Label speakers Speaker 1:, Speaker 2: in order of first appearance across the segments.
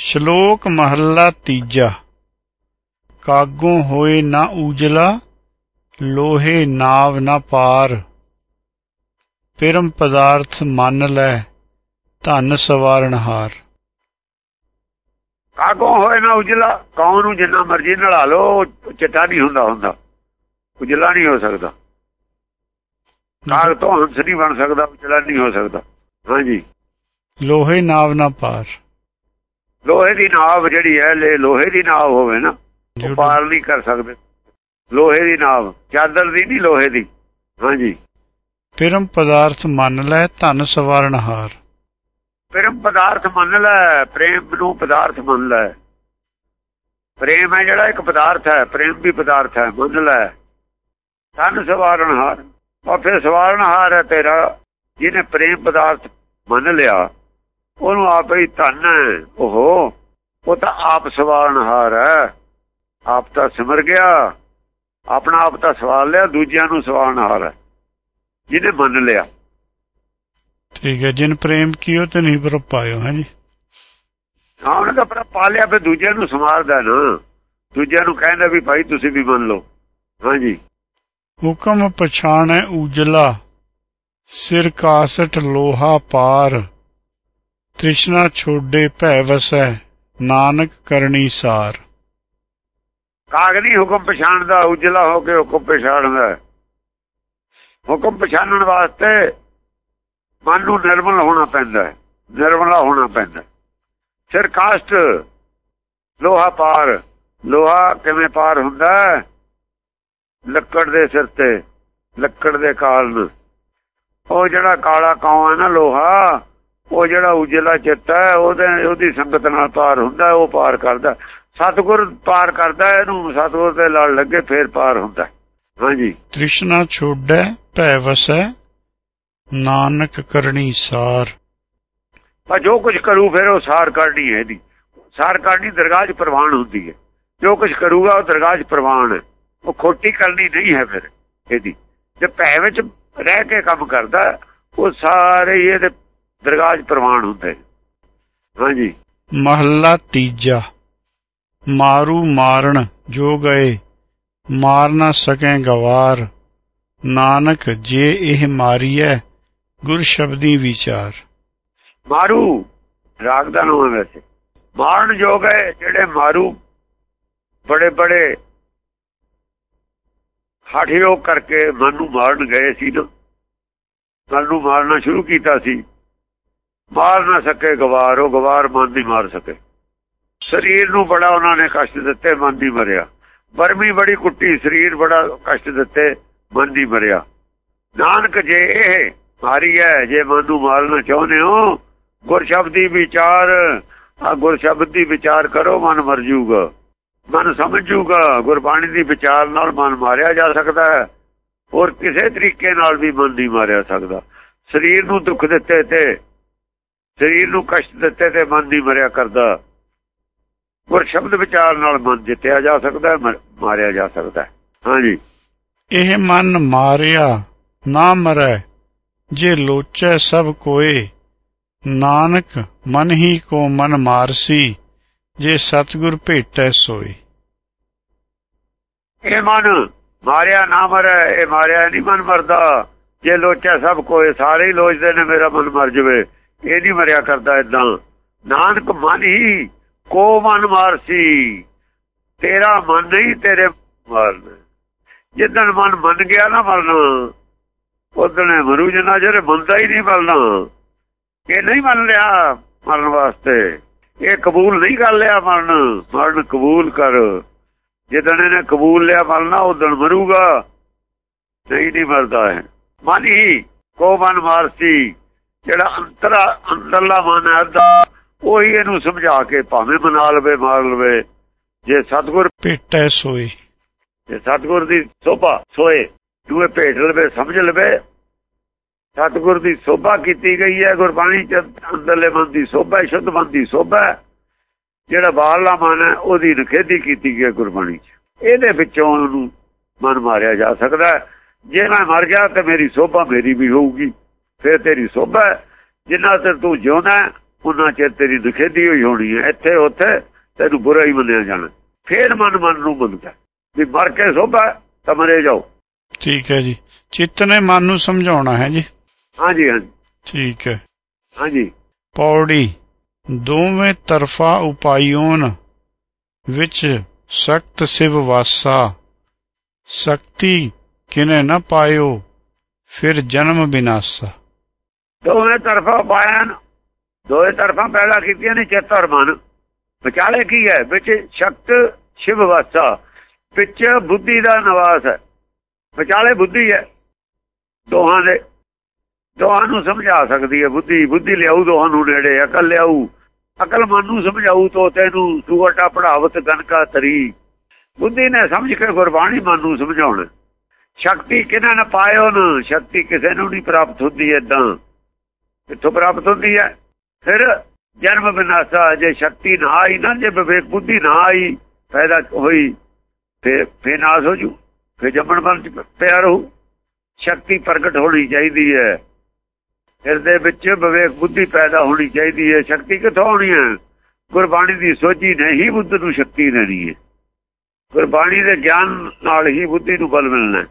Speaker 1: ਸ਼ਲੋਕ ਮਹੱਲਾ ਤੀਜਾ। ਕਾਗੋਂ ਹੋਏ ਨਾ ਊਜਲਾ ਲੋਹੇ ਨਾਵ ਨਾ ਪਾਰ। ਪਰਮ ਪਦਾਰਥ ਮੰਨ ਲੈ ਧਨ ਸਵਾਰਨਹਾਰ
Speaker 2: ਕਾਗੋਂ ਹੋਏ ਨਾ ਉਜਲਾ ਕੌਣ ਨੂੰ ਜਿੰਨਾ ਮਰਜ਼ੀ ਨਲਾ ਲੋ ਚਿੱਟਾ ਨਹੀਂ ਹੁੰਦਾ ਹੁੰਦਾ। ਉਜਲਾ ਨਹੀਂ ਹੋ ਸਕਦਾ। ਕਾਗ ਤੋਂ ਹੰਸ ਨਹੀਂ ਬਣ ਸਕਦਾ ਉਜਲਾ ਨਹੀਂ ਹੋ ਸਕਦਾ। ਹਾਂਜੀ।
Speaker 1: ਲੋਹੇ ਨਾਵ ਨਾ ਪਾਰ।
Speaker 2: ਲੋਹੇ ਦੀ ਨਾਵ ਜਿਹੜੀ ਹੈ ਲੈ ਲੋਹੇ ਦੀ ਨਾਵ ਹੋਵੇ ਨਾ ਉਹ ਪਾਰ ਨਹੀਂ ਕਰ ਸਕਦੇ। ਲੋਹੇ ਦੀ ਨਾਵ ਚਾਦਰ ਦੀ ਨਹੀਂ ਲੋਹੇ ਦੀ। ਹਾਂਜੀ।
Speaker 1: ਪਰਮ ਪਦਾਰਥ ਮੰਨ ਲੈ ਧਨ ਸਵਾਰਨਹਾਰ
Speaker 2: ਪ੍ਰੇਮ ਪਦਾਰਥ ਮੰਨ ਲੈ ਪ੍ਰੇਮ ਨੂੰ ਪਦਾਰਥ ਮੰਨ ਲੈ। ਪ੍ਰੇਮ ਹੈ ਜਿਹੜਾ ਇੱਕ ਪਦਾਰਥ ਹੈ ਪ੍ਰੇਮ ਵੀ ਪਦਾਰਥ ਹੈ ਮੰਨ ਲੈ। ਧਨ ਸਵਾਰਨਹਾਰ ਉਹ ਫਿਰ ਸਵਾਰਨਹਾਰ ਹੈ ਤੇਰਾ ਜਿਹਨੇ ਪ੍ਰੇਮ ਪਦਾਰਥ ਮੰਨ ਲਿਆ ਉਹਨੂੰ ਆਪੇ ਹੀ ਧਨ ਹੈ। ਓਹੋ ਉਹ ਤਾਂ ਆਪ ਸਵਾਰਨਹਾਰ ਹੈ। ਆਪ ਤਾਂ ਸਿਮਰ ਗਿਆ। ਆਪਣਾ ਆਪ ਤਾਂ ਸਵਾਲ ਲਿਆ ਦੂਜਿਆਂ ਨੂੰ ਸਵਾਰਨਹਾਰ ਹੈ। ਜਿਹਨੇ ਮੰਨ ਲਿਆ।
Speaker 1: ਠੀਕ ਹੈ ਜਿਨ ਪ੍ਰੇਮ ਕੀਓ ਤੇ ਨਹੀਂ ਪਰ ਪਾਇਓ ਹੈ ਜੀ
Speaker 2: ਹਾਂ ਉਹਨੇ ਤਾਂ ਆਪਣਾ ਪਾ ਲਿਆ ਫਿਰ ਦੂਜਿਆਂ ਨੂੰ ਸਮਾਰਦਾ ਨਾ। ਦੂਜਿਆਂ ਨੂੰ ਕਹਿੰਦਾ ਵੀ ਭਾਈ ਤੁਸੀਂ ਵੀ ਮੰਨ ਲਓ। ਹਾਂਜੀ।
Speaker 1: ਹੁਕਮ ਪਛਾਣੈ ਊਜਲਾ ਸਿਰ ਕਾਸਟ ਲੋਹਾ ਪਾਰ। ਤ੍ਰਿਸ਼ਨਾ ਛੋਡੇ ਭੈ ਵਸੈ, ਨਾਨਕ ਕਰਨੀ ਸਾਰ।
Speaker 2: ਕਾਗ ਹੁਕਮ ਪਛਾਣਦਾ, ਉਜਲਾ ਹੋ ਕੇ ਹੁਕਮ ਪਛਾਣਦਾ। ਹੁਕਮ ਪਛਾਣਨ ਵਾਸਤੇ ਮਨ ਨੂੰ ਨਿਰਮਲ ਹੋਣਾ ਪੈਂਦਾ ਹੈ, ਨਿਰਮਲਾ ਹੋਣਾ ਪੈਂਦਾ ਸਿਰ ਕਾਸਟ, ਲੋਹਾ ਪਾਰ। ਲੋਹਾ ਕਿਵੇਂ ਪਾਰ ਹੁੰਦਾ ਲੱਕੜ ਦੇ ਸਿਰ ਤੇ, ਲੱਕੜ ਦੇ ਕਾਰਨ ਉਹ ਜਿਹੜਾ ਕਾਲਾ ਕੌਂ ਹੈ ਨਾ, ਲੋਹਾ ਉਹ ਜਿਹੜਾ ਉਜਲਾ ਚਿੱਤ ਹੈ ਉਹਦੇ ਉਹਦੀ ਸੰਗਤ ਨਾਲ ਪਾਰ ਹੁੰਦਾ ਉਹ ਪਾਰ ਕਰਦਾ। ਸਤਗੁਰ ਪਾਰ ਕਰਦਾ ਇਹਨੂੰ ਸਤਗੁਰ ਦੇ ਲੜ ਲੱਗੇ ਫੇਰ ਪਾਰ ਹੁੰਦਾ। ਹਾਂਜੀ।
Speaker 1: ਤ੍ਰਿਸ਼ਨਾ ਛੋਡੈ ਭੈ ਵਸੈ ਨਾਨਕ ਕਰਨੀ ਸਾਰ।
Speaker 2: ਪਰ ਜੋ ਕੁਝ ਕਰੂ ਫਿਰ ਉਹ ਸਾਰ ਕਰਨੀ ਹੈ ਇਹਦੀ। ਸਾਰ ਕਰਨੀ ਦਰਗਾਹ 'ਚ ਪ੍ਰਵਾਨ ਹੁੰਦੀ ਹੈ। ਜੋ ਕੁਝ ਕਰੂਗਾ ਉਹ ਦਰਗਾਹ 'ਚ ਪ੍ਰਵਾਨ ਹੈ। ਉਹ ਖੋਟੀ ਕਰਨੀ ਨਹੀਂ ਹੈ ਫਿਰ ਇਹਦੀ। ਜੇ ਭੈ ਵਿੱਚ ਰਹਿ ਕੇ ਕੰਮ ਕਰਦਾ ਉਹ ਸਾਰੇ ਇਹਦੇ ਦਰਗਾਹ 'ਚ ਪ੍ਰਵਾਨ ਹੁੰਦੇ ਹਾਂਜੀ।
Speaker 1: ਮਹੱਲਾ ਤੀਜਾ। ਮਾਰੂ ਮਾਰਨ ਜੋ ਗਏ ਮਾਰ ਨਾ ਸਕੈ ਗਵਾਰ। ਨਾਨਕ ਜੇ ਇਹ ਮਾਰੀਐ ਗੁਰ ਸ਼ਬਦੀ ਵਿਚਾਰ।
Speaker 2: ਮਾਰੂ ਰਾਗ ਦਾ ਨਾਮ ਹੈ ਵੈਸੇ। ਮਾਰਨ ਜੋਗ ਹੈ ਜਿਹੜੇ ਮਾਰੂ ਬੜੇ ਬੜੇ ਹਾਠਿਓ ਕਰਕੇ ਮਨ ਨੂੰ ਮਾਰਨ ਗਏ ਸੀ ਨਾ। ਮਨ ਨੂੰ ਮਾਰਨਾ ਸ਼ੁਰੂ ਕੀਤਾ ਸੀ। ਮਾਰ ਨਾ ਸਕੇ ਗਵਾਰ, ਉਹ ਗਵਾਰ ਮਨ ਨਹੀਂ ਮਾਰ ਸਕੇ। ਸਰੀਰ ਨੂੰ ਬੜਾ ਉਹਨਾਂ ਨੇ ਕਸ਼ਟ ਦਿੱਤੇ, ਮਨ ਨਹੀਂ ਮਰਿਆ। ਬਰਮੀ ਬੜੀ ਕੁੱਟੀ, ਸਰੀਰ ਬੜਾ ਕਸ਼ਟ ਦਿੱਤੇ, ਮਨ ਨਹੀਂ ਮਰਿਆ। ਨਾਨਕ ਜੇ ਇਹ ਮਾਰੀ ਹੈ, ਜੇ ਮਨ ਨੂੰ ਮਾਰਨਾ ਚਾਹੁੰਦੇ ਹੋ ਗੁਰ ਸ਼ਬਦੀ ਵਿਚਾਰ ਆ ਗੁਰ ਸ਼ਬਦ ਦੀ ਵਿਚਾਰ ਕਰੋ, ਮਨ ਮਰ ਜਾਊਗਾ ਮਨ ਸਮਝ ਜਾਊਗਾ ਗੁਰਬਾਣੀ ਦੀ ਵਿਚਾਰ ਨਾਲ ਮਨ ਮਾਰਿਆ ਜਾ ਸਕਦਾ ਹੈ। ਹੋਰ ਕਿਸੇ ਤਰੀਕੇ ਨਾਲ ਵੀ ਮਨ ਨਹੀਂ ਮਾਰਿਆ ਸਕਦਾ। ਸਰੀਰ ਨੂੰ ਦੁੱਖ ਦਿੱਤੇ ਤੇ ਸਰੀਰ ਨੂੰ ਕਸ਼ਟ ਦਿੱਤੇ ਤੇ ਮਨ ਨਹੀਂ ਮਰਿਆ ਕਰਦਾ। ਗੁਰ ਸ਼ਬਦ ਵਿਚਾਰ ਨਾਲ ਮਨ ਜਿੱਤਿਆ ਜਾ ਸਕਦਾ ਮਾਰਿਆ ਜਾ ਸਕਦਾ। ਹਾਂਜੀ।
Speaker 1: ਇਹ ਮਨ ਮਾਰਿਆ ਨਾ ਮਰੈ ਜੇ ਲੋਚੈ ਸਭ ਕੋਏ ਨਾਨਕ ਮਨ ਹੀ ਕੋ ਮਨ ਮਾਰਸੀ ਜੇ ਸਤਗੁਰ ਭੇਟੈ ਸੋਏ।
Speaker 2: ਇਹ ਮਨ ਮਾਰਿਆ ਨਾ ਮਰੈ ਇਹ ਮਾਰਿਆ ਨਹੀਂ ਮਨ ਮਰਦਾ। ਜੇ ਲੋਚੈ ਸਭ ਕੋਏ ਸਾਰੇ ਲੋਚਦੇ ਨੇ ਮੇਰਾ ਮਨ ਮਰ ਜਵੇ। ਇਹ ਨਹੀਂ ਮਰਿਆ ਕਰਦਾ ਇਦਾਂ ਨਾਨਕ ਮਨ ਹੀ ਕੋ ਮਨ ਮਾਰਸੀ ਤੇਰਾ ਮਨ ਨਹੀਂ, ਤੇਰੇ ਮਰਨ। ਜਿੱਦਣ ਮਨ ਮੰਨ ਗਿਆ ਨਾ ਮਰਨਾ, ਉਦਣੇ ਮਰੂ ਜਨਾ ਜਿਹੜੇ ਬੰਦਾ ਹੀ ਨਹੀਂ ਮਰਨਾ। ਇਹ ਨਹੀਂ ਮੰਨ ਲਿਆ ਮਰਨ ਵਾਸਤੇ। ਇਹ ਕਬੂਲ ਨਹੀਂ ਕਰ ਲਿਆ ਮਰਨ। ਮਰਨ ਕਬੂਲ ਕਰ। ਜਿੱਦਣ ਇਹਨੇ ਕਬੂਲ ਲਿਆ ਮਰਨਾ, ਉਦਣ ਮਰੂਗਾ। ਨਹੀਂ ਨਹੀਂ ਮਰਦਾ ਹੈ ਮਨ ਹੀ ਕੋ ਮਨ ਮਾਰਸੀ ਜਿਹੜਾ ਅੰਤਰਾ ਅੰਦਰਲਾ ਮਨ ਹੈ ਦਾ ਉਹੀ ਇਹਨੂੰ ਸਮਝਾ ਕੇ ਭਾਵੇਂ ਬਣਾ ਲਵੇ ਮਾਰ ਲਵੇ। ਜੇ ਸਤਗੁਰ
Speaker 1: ਭੇਟੈ ਸੋਏ।
Speaker 2: ਜੇ ਸਤਗੁਰ ਦੀ ਸੋਭਾ ਸੋਏ ਦੂਏ ਭੇਟ ਲਵੇ ਸਮਝ ਲਵੇ। ਸਤਗੁਰ ਦੀ ਸੋਭਾ ਕੀਤੀ ਗਈ ਹੈ ਗੁਰਬਾਣੀ ਚ ਅੰਦਰਲੇ ਮਨ ਦੀ ਸੋਭਾ ਸ਼ੁੱਧ ਮਨ ਦੀ ਸੋਭਾ ਜਿਹੜਾ ਬਾਹਰਲਾ ਮਨ ਹੈ ਉਹਦੀ ਨਖੇਦੀ ਕੀਤੀ ਗਈ ਗੁਰਬਾਣੀ ਚ। ਇਹਦੇ ਵਿੱਚੋਂ ਉਹਨੂੰ ਮਨ ਮਾਰਿਆ ਜਾ ਸਕਦਾ ਜੇ ਮੈਂ ਮਰ ਗਿਆ ਤੇ ਮੇਰੀ ਸੋਭਾ ਮੇਰੀ ਵੀ ਹੋਊਗੀ। ਫਿਰ ਤੇਰੀ ਸੋਭਾ ਜਿੰਨਾ ਚਿਰ ਤੂੰ ਜਿਉਂਦਾ ਉਹਨਾਂ ਚਿਰ ਤੇਰੀ ਦੁਖੇਦੀ ਹੋਈ ਹੋਣੀ ਹੈ। ਇੱਥੇ ਉੱਥੇ ਤੈਨੂੰ ਬੁਰਾ ਹੀ ਮੰਨਿਆ ਜਾਣਾ ਫੇਰ ਮਨ ਮਨ ਨੂੰ ਮੰਨਦਾ ਵੀ ਮਰ ਕੇ ਸੋਭਾ ਤਾਂ ਮਰੇ ਜਾਓ।
Speaker 1: ਠੀਕ ਹੈ ਜੀ। ਚਿੱਤ ਨੇ ਮਨ ਨੂੰ ਸਮਝਾਉਣਾ ਹੈ ਜੀ।
Speaker 2: ਹਾਂਜੀ ਹਾਂਜੀ।
Speaker 1: ਠੀਕ ਹੈ।
Speaker 2: ਹਾਂਜੀ।
Speaker 1: ਪੌੜੀ ਦੋਵੇਂ ਤਰਫਾ ਉਪਾਇਓਨ ਵਿੱਚ ਸਖਤ ਸਿਵ ਵਾਸਾ। ਸ਼ਕਤੀ ਕਿਨੇ ਨਾ ਪਾਇਓ ਫਿਰ ਜਨਮ ਬਿਨਾਸਾ।
Speaker 2: ਦੋਵੇਂ ਤਰਫਾ ਪਾਇਨ ਦੋਵੇਂ ਤਰਫਾਂ ਪੈਦਾ ਕੀਤੀਆਂ ਨੇ ਚੇਤਰ ਮਨ। ਵਿਚਾਲੇ ਕੀ ਹੈ? ਵਿੱਚ ਸ਼ਕਤ ਸ਼ਿਵ ਵਾਸਾ, ਵਿੱਚ ਬੁੱਧੀ ਦਾ ਨਿਵਾਸ ਹੈ। ਵਿਚਾਲੇ ਬੁੱਧੀ ਹੈ। ਦੋਹਾਂ ਦੇ, ਦੋਹਾਂ ਨੂੰ ਸਮਝਾ ਸਕਦੀ ਹੈ ਬੁੱਧੀ। ਬੁੱਧੀ ਲਿਆਉ ਦੋਹਾਂ ਨੂੰ ਨੇੜੇ, ਅਕਲ ਲਿਆਉ ਅਕਲ ਮਨ ਨੂੰ ਸਮਝਾਉ ਤੋਤੇ ਨੂੰ ਸੂਟਾ ਪੜਾਵਤ ਕਨਕਾ ਤਰੀ। ਬੁੱਧੀ ਨੇ ਸਮਝ ਕੇ ਗੁਰਬਾਣੀ ਮਨ ਨੂੰ ਸਮਝਾਉਣਾ। ਸ਼ਕਤੀ ਕਿਨਾਂ ਨਾ ਪਾਇਓ ਨਾ? ਸ਼ਕਤੀ ਕਿਸੇ ਨੂੰ ਨਹੀਂ ਪ੍ਰਾਪਤ ਹੁੰਦੀ ਏਦਾਂ। ਕਿੱਥੋਂ ਪ੍ਰਾਪਤ ਹੁੰਦੀ ਹੈ। ਫਿਰ ਜਨਮ ਵਿਨਾਸ਼ਾ ਜੇ ਸ਼ਕਤੀ ਨਾ ਆਈ ਨਾ ਜੇ ਵਿਵੇਕ ਬੁੱਧੀ ਨਾ ਆਈ ਪੈਦਾ ਹੋਈ ਫਿਰ ਫਿਰ ਨਾਸ ਹੋ ਜੂ ਫਿਰ ਜੰਮਣ ਬਣ ਪਿਆ ਰਹੂ ਸ਼ਕਤੀ ਪ੍ਰਗਟ ਹੋਣੀ ਚਾਹੀਦੀ ਹੈ। ਹਿਰਦੇ ਵਿੱਚ ਵਿਵੇਕ ਬੁੱਧੀ ਪੈਦਾ ਹੋਣੀ ਚਾਹੀਦੀ ਹੈ। ਸ਼ਕਤੀ ਕਿੱਥੋਂ ਆਉਣੀ ਹੈ? ਗੁਰਬਾਣੀ ਦੀ ਸੋਝੀ ਨੇ ਹੀ ਬੁੱਧ ਨੂੰ ਸ਼ਕਤੀ ਦੇਣੀ ਹੈ। ਗੁਰਬਾਣੀ ਦੇ ਗਿਆਨ ਨਾਲ ਹੀ ਬੁੱਧੀ ਨੂੰ ਬਲ ਮਿਲਣਾ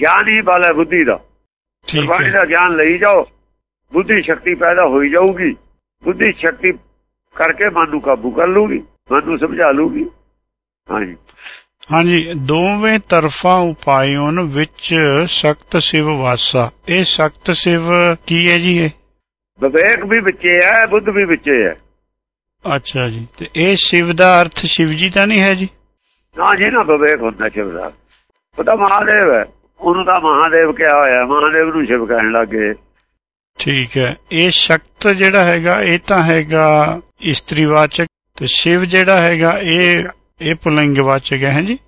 Speaker 2: ਗਿਆਨ ਹੀ ਬਲ ਹੈ ਬੁੱਧੀ ਦਾ। ਗੁਰਬਾਣੀ
Speaker 1: ਹੈ।
Speaker 2: ਦਾ ਗਿਆਨ ਲਈ ਜਾਓ। ਬੁੱਧੀ ਸ਼ਕਤੀ ਪੈਦਾ ਹੋਈ ਜਾਊਗੀ। ਬੁੱਧੀ ਸ਼ਕਤੀ ਕਰਕੇ ਮਨ ਨੂੰ ਕਾਬੂ ਕਰ ਲੂਗੀ ਮਨ ਨੂੰ ਸਮਝਾ ਲੂਗੀ ਹਾਂਜੀ।
Speaker 1: ਹਾਂਜੀ ਦੋਵੇਂ ਤਰਫਾ ਉਪਾਇਓਨ ਵਿੱਚ ਸਖਤ ਸਿਵ ਵਾਸਾ। ਇਹ ਸਖਤ ਸਿਵ ਕੀ ਹੈ ਜੀ ਇਹ?
Speaker 2: ਵਿਵੇਕ ਵੀ ਵਿੱਚੇ ਹੈ ਬੁੱਧ ਵੀ ਵਿੱਚੇ ਹੈ।
Speaker 1: ਅੱਛਾ ਜੀ। ਤੇ ਇਹ ਸ਼ਿਵ ਦਾ ਅਰਥ ਸ਼ਿਵ ਜੀ ਤਾਂ ਨਹੀਂ ਹੈ ਜੀ?
Speaker 2: ਨਾ ਜੀ ਨਾ ਵਿਵੇਕ ਹੁੰਦਾ ਸ਼ਿਵ ਦਾ। ਉਹ ਤਾਂ ਮਹਾਦੇਵ ਹੈ। ਉਹਨੂੰ ਤਾਂ ਮਹਾਦੇਵ ਕਿਹਾ ਹੋਇਆ ਮਹਾਦੇਵ ਨੂੰ ਸ਼ਿਵ ਕਹਿਣ ਲੱਗੇ
Speaker 1: ਠੀਕ ਹੈ। ਇਹ ਸ਼ਕਤ ਜਿਹੜਾ ਹੈਗਾ ਇਹ ਤਾਂ ਹੈਗਾ ਇਸਤਰੀਵਾਚਕ ਤੇ ਸ਼ਿਵ ਜਿਹੜਾ ਹੈਗਾ ਇਹ ਇਹ ਪੁਲਿੰਗਵਾਚਕ ਹੈ ਜੀ?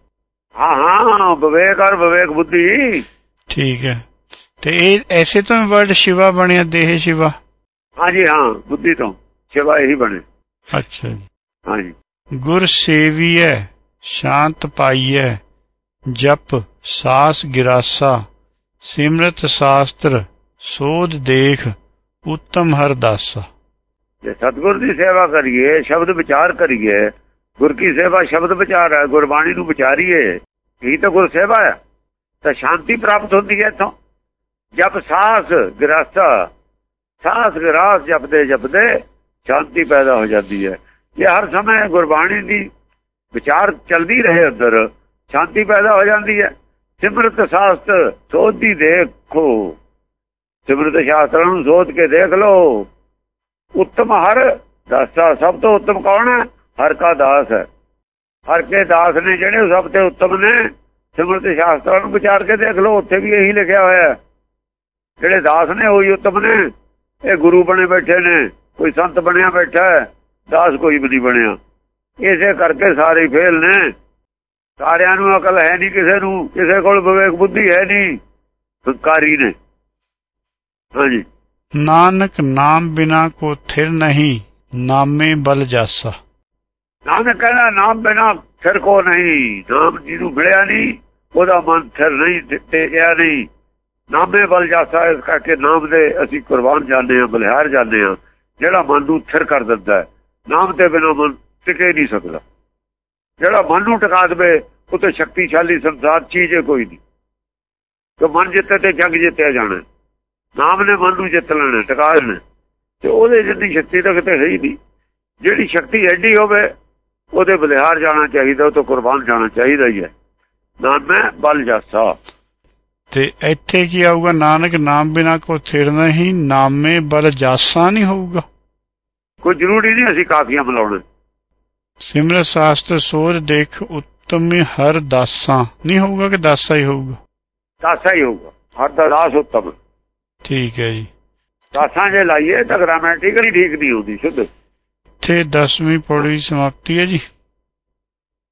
Speaker 2: ਹਾਂ ਹਾਂ ਵਿਵੇਕ ਔਰ ਵਿਵੇਕ ਬੁੱਧੀ।
Speaker 1: ਠੀਕ ਹੈ। ਤੇ ਇਹ ਐਸੇ ਤੋਂ ਵਰਡ ਸ਼ਿਵਾ ਬਣਿਆ ਦੇਹ ਸ਼ਿਵਾ?
Speaker 2: ਹਾਂਜੀ ਹਾਂ ਬੁੱਧੀ ਤੋਂ। ਸ਼ਿਵਾ ਇਹੀ ਬਣੇ।
Speaker 1: ਅੱਛਾ ਜੀ।
Speaker 2: ਹਾਂਜੀ
Speaker 1: ਗੁਰ ਸੇਵੀਐ ਸ਼ਾਂਤ ਪਾਈਐ ਜਪ ਸਾਸ ਗਿਰਾਸਾ ਸਿਮਰਤ ਸ਼ਾਸਤਰ ਸੋਧ ਦੇਖ, ਉਤਮ ਹਰਦਾਸ
Speaker 2: ਜੇ ਸਤਗੁਰ ਦੀ ਸੇਵਾ ਕਰੀਏ, ਸ਼ਬਦ ਵਿਚਾਰ ਕਰੀਏ, ਗੁਰ ਕੀ ਸੇਵਾ ਸ਼ਬਦ ਵਿਚਾਰ ਹੈ, ਗੁਰਬਾਣੀ ਨੂੰ ਵਿਚਾਰੀਏ, ਇਹ ਤਾਂ ਗੁਰ ਸੇਵਾ ਹੈ। ਤਾਂ ਸ਼ਾਂਤੀ ਪ੍ਰਾਪਤ ਹੁੰਦੀ ਹੈ ਇਥੋਂ। ਜਪ ਸਾਸ ਗ੍ਰਸਾ ਸਾਸ ਗ੍ਰਾਸ ਜਪਦੇ ਜਪਦੇ ਸ਼ਾਂਤੀ ਪੈਦਾ ਹੋ ਜਾਂਦੀ ਹੈ। ਜੇ ਹਰ ਸਮੇਂ ਗੁਰਬਾਣੀ ਦੀ ਵਿਚਾਰ ਚਲਦੀ ਰਹੇ ਅੰਦਰ ਸ਼ਾਂਤੀ ਪੈਦਾ ਹੋ ਜਾਂਦੀ ਹੈ। ਸਿਮਰਤ ਸਾਸਤ ਸੋਧੀ ਦੇਖੋ। ਸਿਮਰਤ ਸ਼ਾਸਤਰਾਂ ਨੂੰ ਸੋਧ ਕੇ ਦੇਖ ਲਓ। ਉੱਤਮ ਹਰ ਦਾਸਾ ਸਭ ਤੋਂ ਉੱਤਮ ਕੌਣ ਹੈ? ਹਰ ਕਾ ਦਾਸ ਹੈ। ਹਰ ਕੇ ਦਾਸ ਨੇ ਜਿਹੜੇ ਸਭ ਤੋਂ ਉੱਤਮ ਨੇ ਸਿਮਰਤ ਸ਼ਾਸਤਰਾਂ ਨੂੰ ਵਿਚਾਰ ਕੇ ਦੇਖ ਲਓ, ਉੱਥੇ ਵੀ ਇਹੀ ਲਿਖਿਆ ਹੋਇਆ ਹੈ। ਜਿਹੜੇ ਦਾਸ ਨੇ ਉਹੀ ਉੱਤਮ ਨੇ, ਇਹ ਗੁਰੂ ਬਣੇ ਬੈਠੇ ਨੇ, ਕੋਈ ਸੰਤ ਬਣਿਆ ਬੈਠਾ ਦਾਸ ਕੋਈ ਵੀ ਨਹੀਂ ਬਣਿਆ। ਇਸੇ ਕਰਕੇ ਸਾਰੇ ਫੇਲ ਨੇ। ਸਾਰਿਆਂ ਨੂੰ ਅਕਲ ਹੈ ਨਹੀਂ ਕਿਸੇ ਨੂੰ, ਕਿਸੇ ਕੋਲ ਵਿਵੇਕ ਬੁੱਧੀ ਹੈ ਨਹੀਂ। ਹੰਕਾਰੀ ਨੇ। ਹਾਂਜੀ।
Speaker 1: ਨਾਨਕ ਨਾਮ ਬਿਨਾ ਕੋ ਥਿਰ ਨਹੀਂ ਨਾਮੇ ਬਲ ਜਾਸਾ।
Speaker 2: ਨਾਨਕ ਕਹਿੰਦਾ ਨਾਮ ਬਿਨਾ ਫਿਰ ਕੋ ਨਹੀਂ ਨਾਮ ਜਿਹਨੂੰ ਮਿਲਿਆ ਨਹੀਂ ਉਹਦਾ ਮਨ ਫਿਰ ਨਹੀਂ ਟਿਕਿਆ ਨਹੀਂ। ਨਾਮੇ ਬਲ ਜਾਸਾ ਇਸ ਕਰਕੇ ਨਾਮ ਦੇ ਅਸੀਂ ਕੁਰਬਾਨ ਜਾਂਦੇ ਹਾਂ ਬਲਿਹਾਰ ਜਾਂਦੇ ਹਾਂ ਜਿਹੜਾ ਮਨ ਨੂੰ ਥਿਰ ਕਰ ਦਿੰਦਾ ਹੈ। ਨਾਮ ਤੇ ਬਿਨਾ ਮਨ ਟਿਕੇ ਨਹੀਂ ਸਕਦਾ। ਜਿਹੜਾ ਮਨ ਨੂੰ ਟਿਕਾ ਦੇਵੇ ਉਹ ਤੇ ਸ਼ਕਤੀਸ਼ਾਲੀ ਸੰਸਾਰ ਚੀਜ਼ ਹੈ ਕੋਈ ਨਹੀਂ। ਕਿ ਮਨ ਜਿੱਤੇ ਤੇ ਜਗ ਜਿੱਤਿਆ ਜਾਣਾ ਨਾਮ ਨੇ ਮਨ ਨੂੰ ਜਿੱਤ ਲੈਣਾ ਟਿਕਾ ਲੈਣਾ। ਤੇ ਉਹਦੇ ਜਿੰਨੀ ਸ਼ਕਤੀ ਤਾਂ ਕਿਤੇ ਹੈ ਹੀ ਨਹੀਂ। ਜਿਹੜੀ ਸ਼ਕਤੀ ਐਡੀ ਹੋਵੇ ਉਹਦੇ ਬਲਿਹਾਰ ਜਾਣਾ ਚਾਹੀਦਾ ਉਹ ਤੋਂ ਕੁਰਬਾਨ ਜਾਣਾ ਚਾਹੀਦਾ ਹੀ ਹੈ। ਨਾਮੇ ਬਲ ਜਾਸਾ
Speaker 1: ਤੇ ਇੱਥੇ ਕੀ ਆਊਗਾ ਨਾਨਕ? ਨਾਮ ਬਿਨਾ ਕੋ ਥਿਰ ਨਹੀਂ ਨਾਮੇ ਬਲ ਜਾਸਾ ਨਹੀਂ ਹੋਊਗਾ।
Speaker 2: ਕੋਈ ਜ਼ਰੂਰੀ ਨਹੀਂ ਅਸੀਂ ਕਾਫੀਆਂ ਬੁਲਾਉਣੇ।
Speaker 1: ਸਿਮਰਤ ਸ਼ਾਸਤਰ ਸੋਧ ਦੇਖ ਉੱਤਮ ਹਰ ਦਾਸਾਂ। ਨਹੀਂ ਹੋਊਗਾ ਕਿ ਦਾਸਾ ਹੀ ਹੋਊਗਾ?
Speaker 2: ਦਾਸਾ ਹੀ ਹੋਊਗਾ। ਹਰ ਦਾ ਦਾਸ ਉੱਤਮ।
Speaker 1: ਠੀਕ ਹੈ ਜੀ।
Speaker 2: ਦਾਸਾਂ ਜੇ ਲਾਈਏ ਤਾਂ ਗ੍ਰਾਮੈਟਿਕਲੀ ਠੀਕ ਨਹੀਂ ਹੁੰਦੀ ਸ਼ੁੱਧ।
Speaker 1: ਇੱਥੇ 10ਵੀਂ ਪੌੜੀ ਸਮਾਪਤੀ ਹੈ ਜੀ।